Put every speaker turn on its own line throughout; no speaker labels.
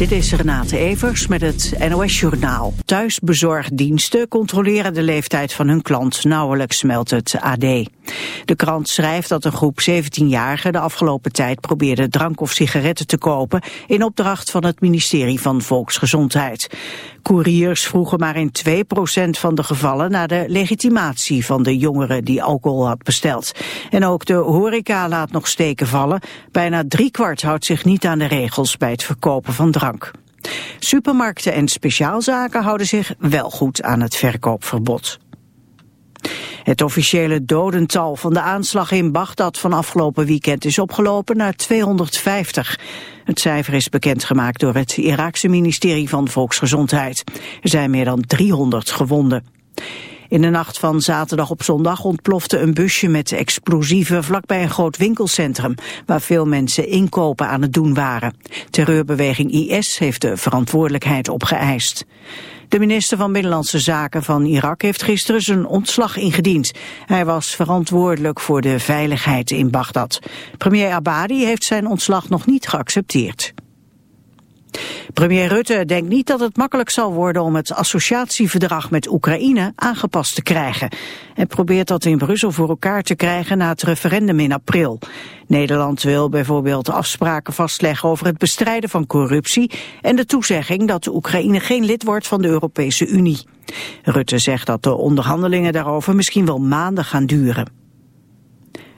Dit is Renate Evers met het NOS Journaal. Thuisbezorgdiensten controleren de leeftijd van hun klant nauwelijks, meldt het AD. De krant schrijft dat een groep 17-jarigen de afgelopen tijd probeerde drank of sigaretten te kopen in opdracht van het ministerie van Volksgezondheid. Couriers vroegen maar in 2% van de gevallen naar de legitimatie van de jongere die alcohol had besteld. En ook de horeca laat nog steken vallen. Bijna driekwart houdt zich niet aan de regels bij het verkopen van drank. Supermarkten en speciaalzaken houden zich wel goed aan het verkoopverbod. Het officiële dodental van de aanslag in Bagdad van afgelopen weekend is opgelopen naar 250. Het cijfer is bekendgemaakt door het Iraakse ministerie van Volksgezondheid. Er zijn meer dan 300 gewonden. In de nacht van zaterdag op zondag ontplofte een busje met explosieven vlakbij een groot winkelcentrum waar veel mensen inkopen aan het doen waren. Terreurbeweging IS heeft de verantwoordelijkheid opgeëist. De minister van Binnenlandse Zaken van Irak heeft gisteren zijn ontslag ingediend. Hij was verantwoordelijk voor de veiligheid in Bagdad. Premier Abadi heeft zijn ontslag nog niet geaccepteerd. Premier Rutte denkt niet dat het makkelijk zal worden om het associatieverdrag met Oekraïne aangepast te krijgen. En probeert dat in Brussel voor elkaar te krijgen na het referendum in april. Nederland wil bijvoorbeeld afspraken vastleggen over het bestrijden van corruptie en de toezegging dat de Oekraïne geen lid wordt van de Europese Unie. Rutte zegt dat de onderhandelingen daarover misschien wel maanden gaan duren.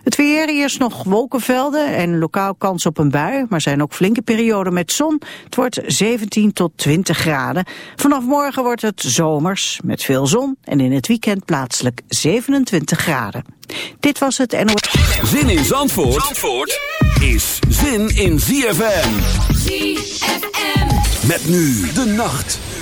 Het weer, eerst nog wolkenvelden en lokaal kans op een bui, maar zijn ook flinke perioden met zon. Het wordt 17 tot 20 graden. Vanaf morgen wordt het zomers met veel zon en in het weekend plaatselijk 27 graden. Dit was het en...
Zin in Zandvoort, Zandvoort is zin in ZFM. ZFM. Met nu de nacht.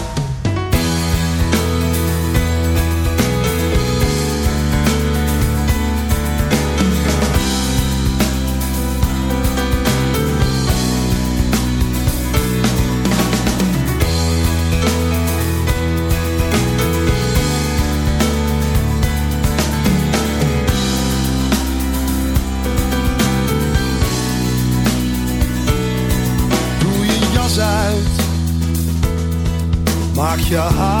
Je haren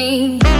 me.